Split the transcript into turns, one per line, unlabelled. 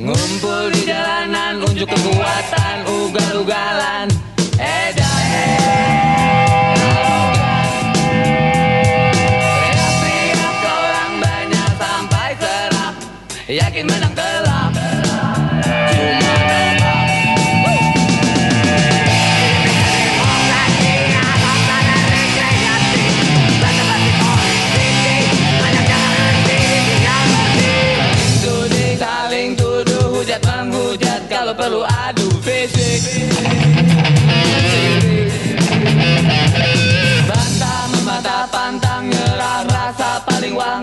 Ngumpul di jalanan unjuk kekuatan ugal-ugalan. Edan. Teriak-teriak orang banyak sampai serap Yakin menang telak Kalau perlu adu fisik. Bantah membantah pantang nyerah Rasa paling wah